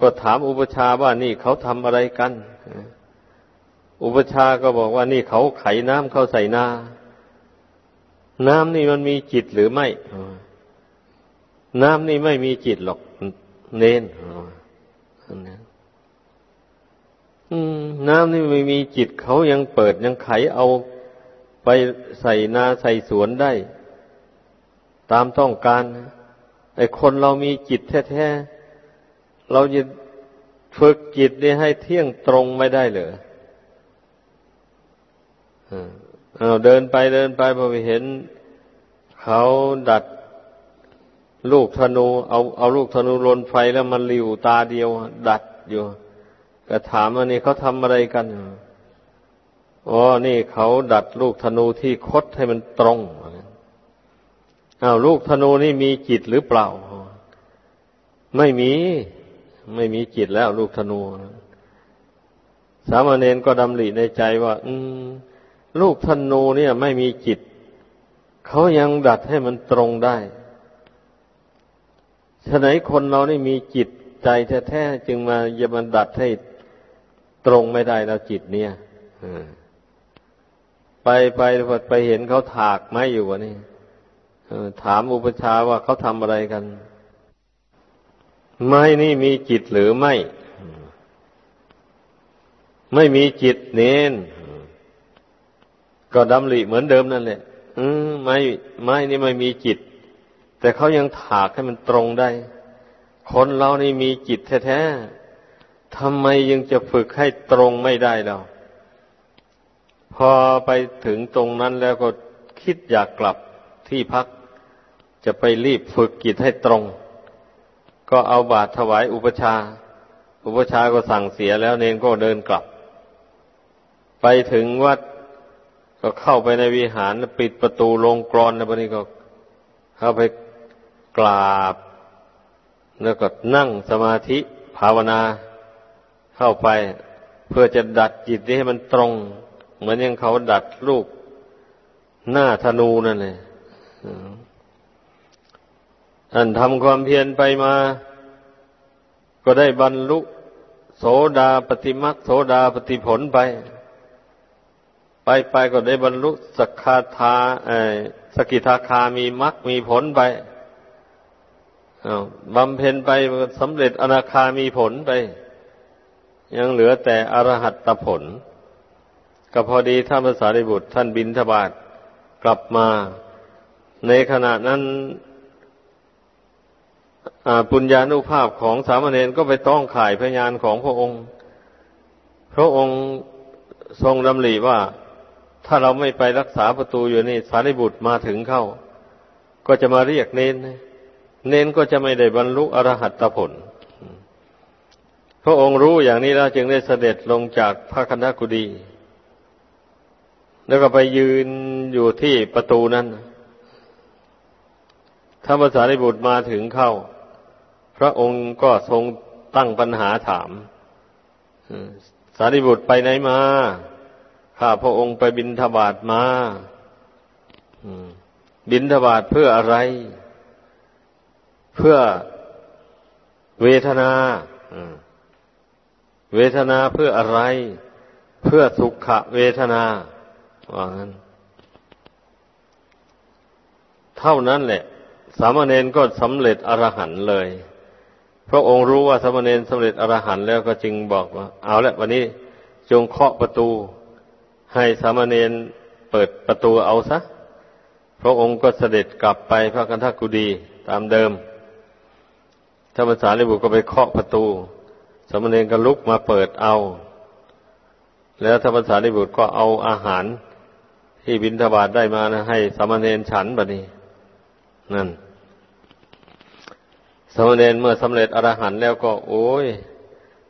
ก็ถามอุปชาว่านี่เขาทำอะไรกัน อุปชาก็บอกว่านี่เขาไขน้ำเข้าใส่นา น้ำนี่มันมีจิตหรือไม่ น้ำนี่ไม่มีจิตหรอก เน้น น้ำนี่ไม่มีจิตเขายังเปิดยังไขเอาไปใส่นาใส่สวนได้ ตามต้องการไอ้คนเรามีจิตแท้ๆเราจะฝึกจิตนี่ให้เที่ยงตรงไม่ได้เหรอเอาเดินไปเดินไปพอไปเห็น เขาดัด ลูกธนูเอาเอาลูกธนูลนไฟแล้วมันหลิวตาเดียว ดัดอยู่ ก็ถามว่านี่เขาทำอะไรกันอ๋อนี่เขาดัดลูกธนูที่คดให้มันตรงอ้าวลูกธนูนี่มีจิตหรือเปล่า ไม่มี ไม่มีจิตแล้วลูกธนูสามเณรก็ดำริในใจว่า อืม ลูกธนูเนี่ย ไม่มีจิต เขายังดัดให้มันตรงได้ ฉะนั้นคนเรานี่มีจิตใจแท้ๆจึงมาอย่ามันดัดให้ตรงไม่ได้แล้วจิตเนี่ยไปไปไปเห็นเขาถากไม้อยู่วะนี่ถามอุปชาว่าเขาทำอะไรกัน ไม้นี่มีจิตหรือไม่ ไม่มีจิตเน้นก็ดำริเหมือนเดิมนั่นแหละไม้ไม้นี่ไม่มีจิต แต่เขายังถากให้มันตรงได้ คนเรานี่มีจิตแท้ๆทำไมยังจะฝึกให้ตรงไม่ได้แล้วพอไปถึงตรงนั้นแล้วก็คิดอยากกลับที่พัก จะไปรีบฝึกกิจให้ตรง ก็เอาบาตรถวายอุปชา อุปชาก็สั่งเสียแล้วเนนก็เดินกลับ ไปถึงวัดก็เข้าไปในวิหารปิดประตูลงกรอนแล้วนี้ก็เข้าไป กราบ แล้วก็นั่งสมาธิภาวนาเข้าไป เพื่อจะดัดจิตนี้ให้มันตรง เหมือนอย่างเขาดัดลูกหน้าธนูนั่นเลยอันทำความเพียรไปมา ก็ได้บรรลุโสดาปฏิมักโสดาปฏิผลไป ไปไปก็ได้บรรลุสกคาธาสกิทาคามีมักมีผลไป บำเพ็ญไปสำเร็จอนาคามีผลไป ยังเหลือแต่อรหัตตผล ก็พอดีท่านภาษาริบุตรท่านบินทบาทกลับมา ในขณะนั้นปุญญาณุภาพของสามเณรก็ไปต้องข่ายพยานของพระองค์ พระองค์ทรงดำริว่า ถ้าเราไม่ไปรักษาประตูอยู่นี่สารีบุตรมาถึงเข้า ก็จะมาเรียกเน้น เน้นก็จะไม่ได้บรรลุอรหัตผล พระองค์รู้อย่างนี้แล้วจึงได้เสด็จลงจากพระคณะกุฎีแล้วก็ไปยืนอยู่ที่ประตูนั้นถ้าภาษาริบุตรมาถึงเข้า พระองค์ก็ทรงตั้งปัญหาถามสารีบุตรไปไหนมา ข้าพระองค์ไปบินทบาทมาบินทบาทเพื่ออะไร เพื่อเวทนาเวทนาเพื่ออะไร เพื่อสุขเวทนาว่างั้น เท่านั้นแหละ สามเณรก็สำเร็จอรหันเลย พระองค์รู้ว่าสามเณรสำเร็จอรหันแล้วก็จึงบอกว่า เอาละวันนี้จงเคาะประตู ให้สามเณรเปิดประตูเอาซะ พระองค์ก็เสด็จกลับไปพระกันทกุดีตามเดิม ธรรมสารีบุตรก็ไปเคาะประตูสามเณรก็ลุกมาเปิดเอา แล้วธรรมสารีบุตรก็เอาอาหารที่บินทบาทได้มานะให้สมณเณรฉันบะนี้ นั่น สมณเณรเมื่อสำเร็จอรหันต์แล้วก็ โอ้ย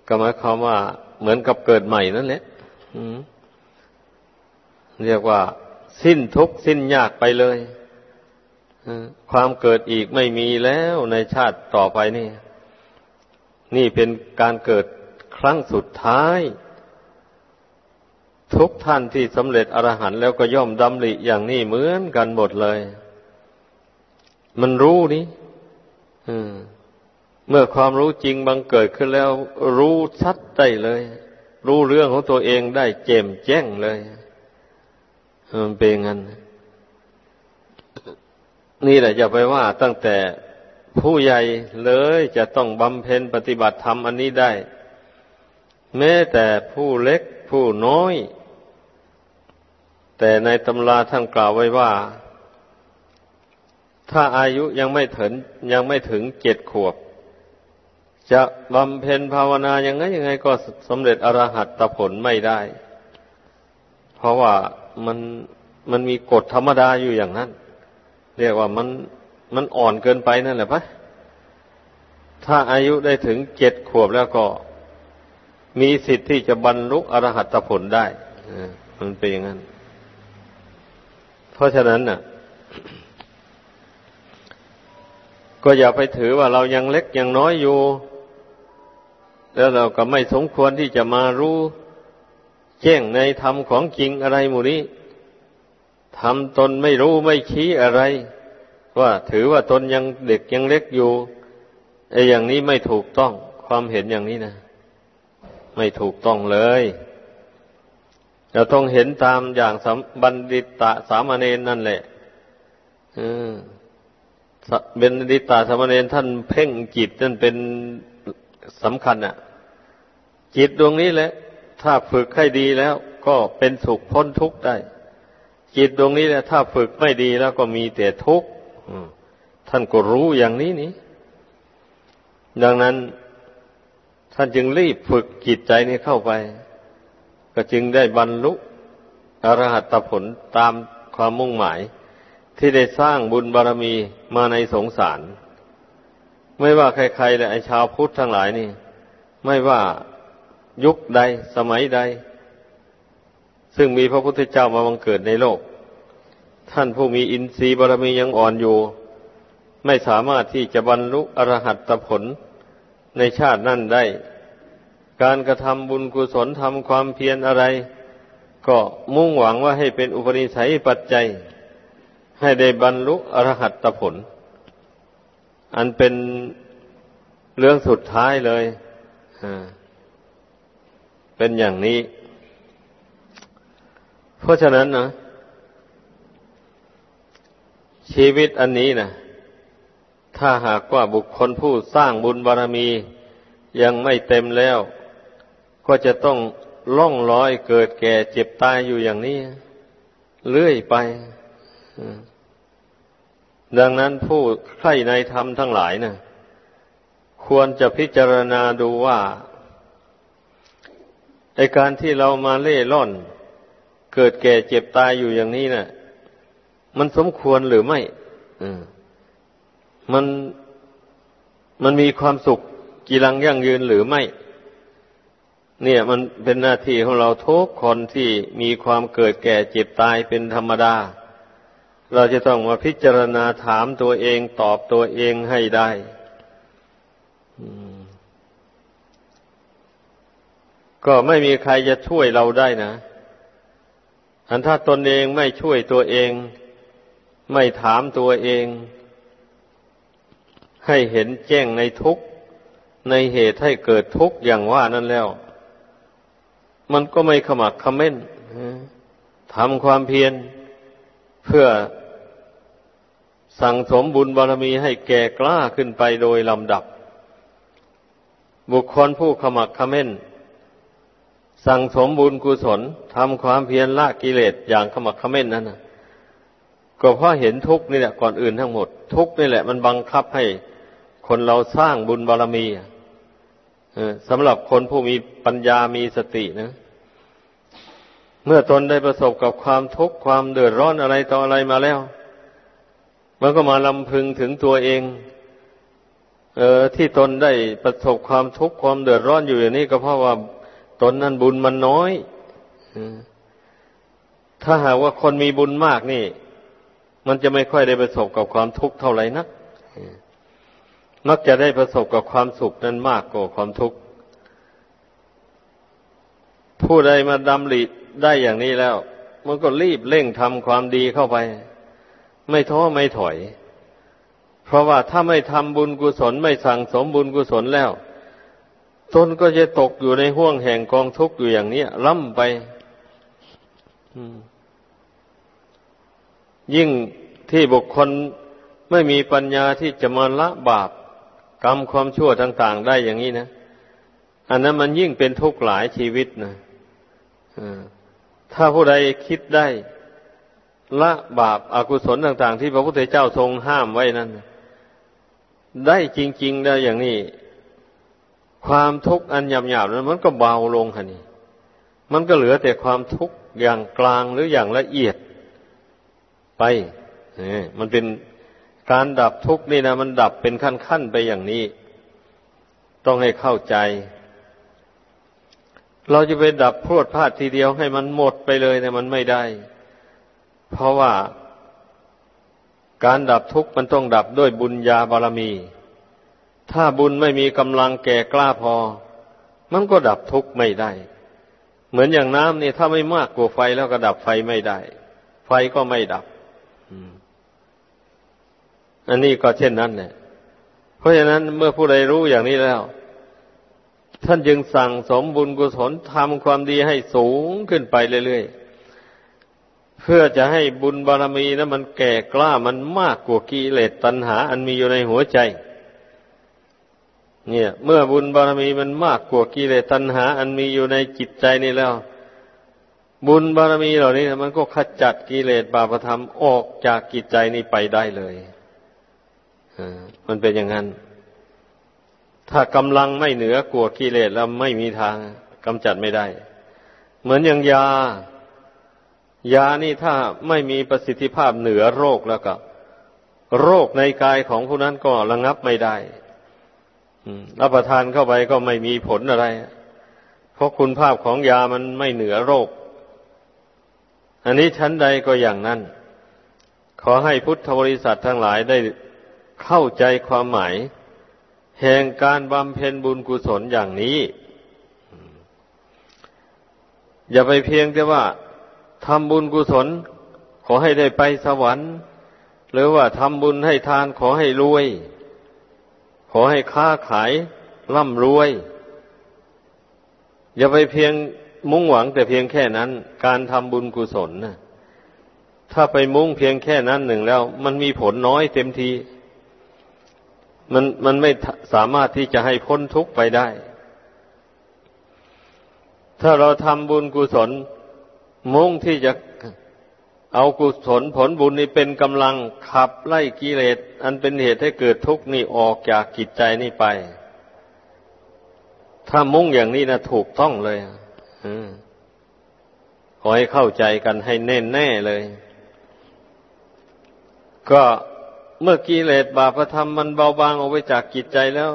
ก็หมายความว่าเหมือนกับเกิดใหม่นั่นแหละเรียกว่า สิ้นทุกข์สิ้นยากไปเลย ความเกิดอีกไม่มีแล้วในชาติต่อไปนี่ นี่เป็นการเกิดครั้งสุดท้าย ทุกท่านที่สำเร็จอรหันต์แล้วก็ย่อมดำริอย่างนี้เหมือนกันหมดเลย มันรู้นี่เมื่อความรู้จริงบังเกิดขึ้นแล้ว รู้ชัดได้เลย รู้เรื่องของตัวเองได้เจมแจ้งเลยมันเป็นงั้น นี่แหละอย่าไปว่าตั้งแต่ผู้ใหญ่เลยจะต้องบำเพ็ญปฏิบัติธรรมอันนี้ได้ แม้แต่ผู้เล็กผู้น้อย แต่ในตำราท่านกล่าวไว้ว่า ถ้าอายุยังไม่ถึงยังไม่ถึงเจ็ดขวบ จะบำเพ็ญภาวนายังไงยังไงก็สำเร็จอรหัตตผลไม่ได้ เพราะว่ามันมันมีกฎธรรมดาอยู่อย่างนั้น เรียกว่ามันมันอ่อนเกินไปนั่นแหละปะถ้าอายุได้ถึงเจ็ดขวบแล้วก็ มีสิทธิ์ที่จะบรรลุอรหัตผลได้มันเป็นอย่างนั้น เพราะฉะนั้นน่ะ ก็อย่าไปถือว่าเรายังเล็กยังน้อยอยู่ แล้วเราก็ไม่สมควรที่จะมารู้แจ้งในธรรมของจริงอะไรหมู่นี้ ทำตนไม่รู้ไม่ชี้อะไร ว่าถือว่าตนยังเด็กยังเล็กอยู่ไอ้อย่างนี้ไม่ถูกต้อง ความเห็นอย่างนี้นะ ไม่ถูกต้องเลยเราต้องเห็นตามอย่างบัณฑิตะสามเณรนั่นแหละเป็นดิตาสามเณรท่านเพ่งจิตนั่นเป็นสำคัญอะ จิตดวงนี้แหละ ถ้าฝึกให้ดีแล้ว ก็เป็นสุขพ้นทุกข์ได้ จิตดวงนี้แหละถ้าฝึกไม่ดีแล้วก็มีแต่ทุกข์ท่านก็รู้อย่างนี้นี่ ดังนั้นท่านจึงรีบฝึกจิตใจนี้เข้าไป ก็จึงได้บรรลุอรหัตผลตามความมุ่งหมาย ที่ได้สร้างบุญบารรมีมาในสงสาร ไม่ว่าใครๆเลยไอชาวพุทธทั้งหลายนี่ ไม่ว่ายุคใดสมัยใด ซึ่งมีพระพุทธเจ้ามาบังเกิดในโลก ท่านผู้มีอินทรีย์บารมียังอ่อนอยู่ ไม่สามารถที่จะบรรลุอรหัตผลในชาตินั่นได้ การกระทำบุญกุศลทำความเพียรอะไร ก็มุ่งหวังว่าให้เป็นอุปนิสัยปัจจัย ให้ได้บรรลุอรหัตผล อันเป็นเรื่องสุดท้ายเลย เป็นอย่างนี้ เพราะฉะนั้นนะชีวิตอันนี้นะถ้าหากว่าบุคคลผู้สร้างบุญบารมียังไม่เต็มแล้ว ก็จะต้องล่องลอยเกิดแก่เจ็บตายอยู่อย่างนี้ เรื่อยไป ดังนั้นผู้ใคร่ในธรรมทั้งหลายนะควรจะพิจารณาดูว่าในการที่เรามาเล่ร่อน เกิดแก่เจ็บตายอยู่อย่างนี้นะ่ะ มันสมควรหรือไม่มันมันมีความสุขกีรังยั่งยืนหรือไม่ เนี่ย มันเป็นหน้าที่ของเราทุกคนที่มีความเกิดแก่เจ็บตายเป็นธรรมดา เราจะต้องมาพิจารณาถามตัวเองตอบตัวเองให้ได้ก็ไม่มีใครจะช่วยเราได้นะ อันถ้าตนเองไม่ช่วยตัวเอง ไม่ถามตัวเอง ให้เห็นแจ้งในทุกในเหตุให้เกิดทุกข์อย่างว่านั้นแล้ว มันก็ไม่ขมักขม้นทำความเพียรเพื่อสั่งสมบุญบารมีให้แก่กล้าขึ้นไปโดยลำดับ บุคคลผู้ขมักขม้น สั่งสมบุญกุศลทำความเพียรละกิเลสอย่างขมักขม้นนั้นนะก็เพราะเห็นทุกข์นี่แหละก่อนอื่นทั้งหมด ทุกข์นี่แหละมันบังคับให้คนเราสร้างบุญบารมีสำหรับคนผู้มีปัญญามีสตินะ เมื่อตนได้ประสบกับความทุกข์ความเดือดร้อนอะไรต่ออะไรมาแล้ว มันก็มาลำพึงถึงตัวเอง เออที่ตนได้ประสบความทุกข์ความเดือดร้อนอยู่อย่างนี้ก็เพราะว่า ตนนั้นบุญมันน้อยถ้าหากว่าคนมีบุญมากนี่ มันจะไม่ค่อยได้ประสบกับความทุกข์เท่าไหร่นักมักจะได้ประสบกับความสุขนั้นมากกว่าความทุกข์ผู้ใดมาดำริได้อย่างนี้แล้ว มันก็รีบเร่งทำความดีเข้าไป ไม่ท้อไม่ถอย เพราะว่าถ้าไม่ทำบุญกุศลไม่สั่งสมบุญกุศลแล้ว ตนก็จะตกอยู่ในห่วงแห่งกองทุกข์อยู่อย่างนี้ล่ำไปยิ่งที่บุคคลไม่มีปัญญาที่จะมาละบาปกรรมความชั่วต่าง ๆ ได้อย่างนี้นะอันนั้นมันยิ่งเป็นทุกข์หลายชีวิตนะถ้าผู้ใดคิดได้ ละบาปอากุศลต่าง ๆ ที่พระพุทธเจ้าทรงห้ามไว้นั้นได้จริงๆได้อย่างนี้ ความทุกข์อันหยาบๆนั้นมันก็เบาลงค่ะนี่ มันก็เหลือแต่ความทุกข์อย่างกลางหรืออย่างละเอียดไปมันเป็นการดับทุกข์นี่นะมันดับเป็นขั้นๆไปอย่างนี้ ต้องให้เข้าใจ เราจะไปดับพรวดพลาดทีเดียวให้มันหมดไปเลยเนี่ยมันไม่ได้ เพราะว่าการดับทุกข์มันต้องดับด้วยบุญญาบารมี ถ้าบุญไม่มีกำลังแก่กล้าพอ มันก็ดับทุกข์ไม่ได้ เหมือนอย่างน้ำนี่ถ้าไม่มากกว่าไฟแล้วก็ดับไฟไม่ได้ ไฟก็ไม่ดับอันนี้ก็เช่นนั้นแหละเพราะฉะนั้นเมื่อผู้ใดรู้อย่างนี้แล้ว ท่านจึงสั่งสมบุญกุศลทำความดีให้สูงขึ้นไปเรื่อยๆ เพื่อจะให้บุญบารมีนะั้นมันแก่กล้ามันมากกว่ากิเลสตัณหา อันมีอยู่ในหัวใจ เนี่ย เมื่อบุญบารมีมันมากกว่ากิเลสตัณหา อันมีอยู่ในจิตใจนี่แล้ว บุญบารมีเหล่านี้มันก็ขจัดกิเลสบาปธรรมออกจากจิตใจนี้ไปได้เลยมันเป็นอย่างนั้น ถ้ากำลังไม่เหนือกลัวกิเลสแล้วไม่มีทางกำจัดไม่ได้ เหมือนอย่างยา ยานี่ถ้าไม่มีประสิทธิภาพเหนือโรคแล้วก็ โรคในกายของผู้นั้นก็ระงับไม่ได้ รับประทานเข้าไปก็ไม่มีผลอะไร เพราะคุณภาพของยามันไม่เหนือโรค อันนี้ชั้นใดก็อย่างนั้น ขอให้พุทธบริษัททั้งหลายได้เข้าใจความหมาย แห่งการบำเพ็ญบุญกุศลอย่างนี้ อย่าไปเพียงแต่ว่าทำบุญกุศล ขอให้ได้ไปสวรรค์ หรือว่าทำบุญให้ทานขอให้รวย ขอให้ค้าขายร่ำรวย อย่าไปเพียงมุ่งหวังแต่เพียงแค่นั้น การทำบุญกุศลนะถ้าไปมุ่งเพียงแค่นั้นหนึ่งแล้ว มันมีผลน้อยเต็มที มันมันไม่สามารถที่จะให้พ้นทุกข์ไปได้ ถ้าเราทำบุญกุศล มุ่งที่จะ เอากุศลผลบุญนี้เป็นกำลังขับไล่กิเลสอันเป็นเหตุให้เกิดทุกข์นี่ออกจากกิจใจนี่ไป ถ้ามุ่งอย่างนี้นะถูกต้องเลยขอให้เข้าใจกันให้แน่แน่เลย ก็เมื่อกิเลสบาปธรรมมันเบาบางออกไปจากจิตใจแล้ว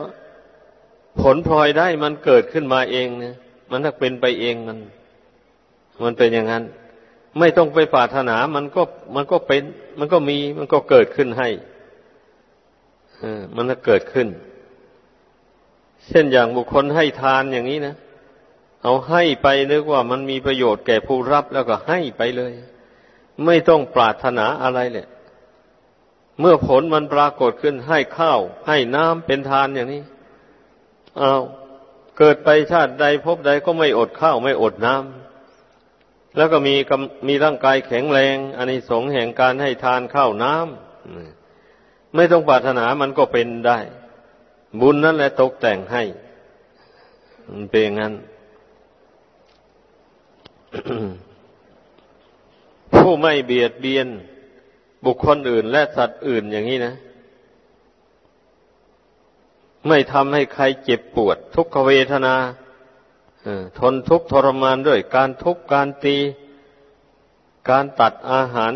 ผลพลอยได้มันเกิดขึ้นมาเองเนี่ยมันถ้าเป็นไปเองมัน มันเป็นอย่างนั้น ไม่ต้องไปปรารถนา มันก็มันก็เป็น มันก็มี มันก็เกิดขึ้นให้อมันก็เกิดขึ้น เช่นอย่างบุคคลให้ทานอย่างนี้นะเอาให้ไปนึกว่ามันมีประโยชน์แก่ผู้รับแล้วก็ให้ไปเลย ไม่ต้องปรารถนาอะไรเลยเมื่อผลมันปรากฏขึ้นให้ข้าว ให้น้ำเป็นทานอย่างนี้เอาเกิดไปชาติใดพบใดก็ไม่อดข้าวไม่อดน้ำ แล้วก็มีมีร่างกายแข็งแรงอันนี้สงแห่งการให้ทานข้าวน้ำไม่ต้องปรารถนามันก็เป็นได้ บุญนั่นแหละตกแต่งให้มันเป็นงั้น ผู้ไม่เบียดเบียนบุคคลอื่นและสัตว์อื่นอย่างนี้นะ ไม่ทำให้ใครเจ็บปวด ทุกขเวทนา ทนทุกข์ทรมานด้วย การทุกข์การตี การตัดอาหาร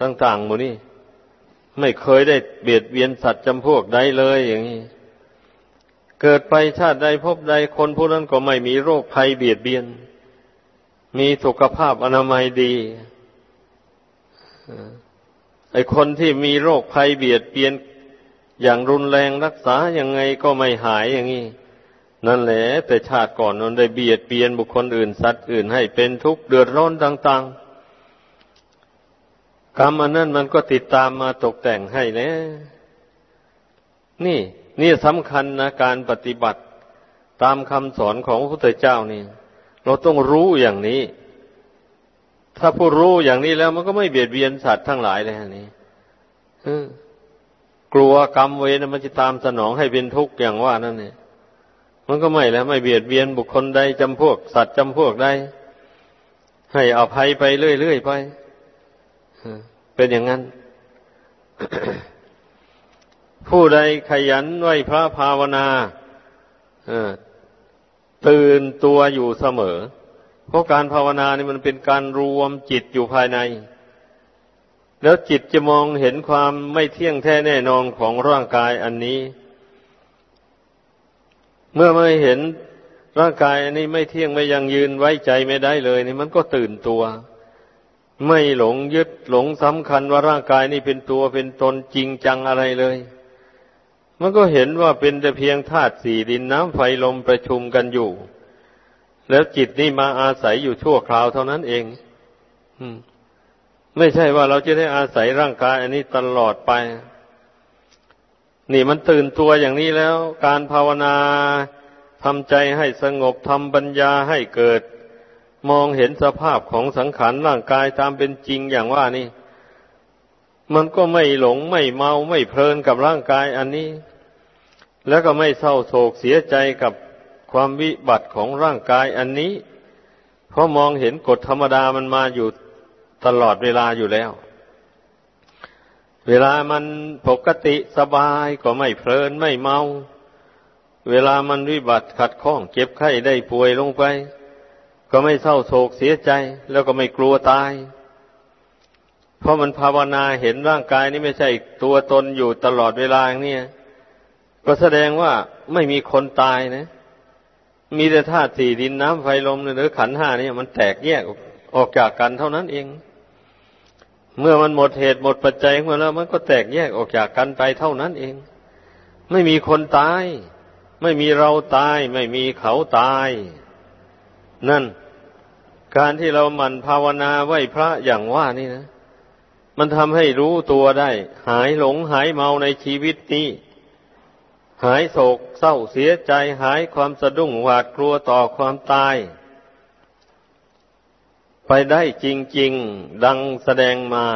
ต่างๆหมดนี่ไม่เคยได้เบียดเบียนสัตว์จำพวกใดเลยอย่างนี้ เกิดไปชาติใดพบใดคนผู้นั้นก็ไม่มีโรคภัยเบียดเบียน มีสุขภาพอนามัยดีไอคนที่มีโรคภัยเบียดเบียนอย่างรุนแรงรักษายังไงก็ไม่หายอย่างนี้ นั่นแหละแต่ชาติก่อนนั้นได้เบียดเบียนบุคคลอื่น สัตว์อื่นให้เป็นทุกข์เดือดร้อนต่าง ๆ กรรมอันนั้นมันก็ติดตามมาตกแต่งให้นะนี่ นี่สำคัญนะการปฏิบัติตามคำสอนของพระพุทธเจ้านี่ เราต้องรู้อย่างนี้ ถ้าผู้รู้อย่างนี้แล้วมันก็ไม่เบียดเบียนสัตว์ทั้งหลายเลยนี่กลัวกรรมเวรมันจะตามสนองให้เป็นทุกข์อย่างว่านั่นเนี่ย มันก็ไม่แล้ว ไม่เบียดเบียนบุคคลใดจำพวก สัตว์จำพวกใดให้อภัยไปเรื่อยๆไปเป็นอย่างนั้น ผู้ใดขยันไหวพระภาวนาตื่นตัวอยู่เสมอ เพราะการภาวนานี่มันเป็นการรวมจิตอยู่ภายใน แล้วจิตจะมองเห็นความไม่เที่ยงแท้แน่นอนของร่างกายอันนี้ เมื่อไม่เห็นร่างกายอันนี้ไม่เที่ยงไม่ยังยืนไว้ใจไม่ได้เลย นี่มันก็ตื่นตัว ไม่หลงยึดหลงสำคัญว่าร่างกายนี่เป็นตัวเป็นตนจริงจังอะไรเลย มันก็เห็นว่าเป็นแต่เพียงธาตุสี่ดินน้ำไฟลมประชุมกันอยู่ แล้วจิตนี่มาอาศัยอยู่ชั่วคราวเท่านั้นเองไม่ใช่ว่าเราจะได้อาศัยร่างกายอันนี้ตลอดไป นี่มันตื่นตัวอย่างนี้แล้ว การภาวนาทำใจให้สงบทำปัญญาให้เกิด มองเห็นสภาพของสังขารร่างกายตามเป็นจริงอย่างว่านี่ มันก็ไม่หลงไม่เมาไม่เพลินกับร่างกายอันนี้ แล้วก็ไม่เศร้าโศกเสียใจกับความวิบัติของร่างกายอันนี้ เพราะมองเห็นกฎธรรมดามันมาอยู่ตลอดเวลาอยู่แล้ว เวลามันปกติสบายก็ไม่เพลินไม่เมา เวลามันวิบัติขัดข้องเจ็บไข้ได้ป่วยลงไป ก็ไม่เศร้าโศกเสียใจ แล้วก็ไม่กลัวตาย เพราะมันภาวนาเห็นร่างกายนี้ไม่ใช่ตัวตนอยู่ตลอดเวลาอย่างนี้ก็แสดงว่าไม่มีคนตายนะ มีแต่ธาตุสี่ดินน้ำไฟลมหรือขันห้านี่มันแตกแยกออกจากกันเท่านั้นเอง เมื่อมันหมดเหตุหมดปัจจัยของมันแล้ว มันก็แตกแยกออกจากกันไปเท่านั้นเอง ไม่มีคนตาย ไม่มีเราตาย ไม่มีเขาตาย นั่น การที่เราหมั่นภาวนาไหวพระอย่างว่านี่นะ มันทำให้รู้ตัวได้ หายหลงหายเมาในชีวิตนี้ หายโศกเศร้าเสียใจหายความสะดุ้งหวาดกลัวต่อความตาย ไปได้จริง ๆ ดังแสดงมา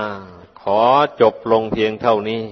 ขอจบลงเพียงเท่านี้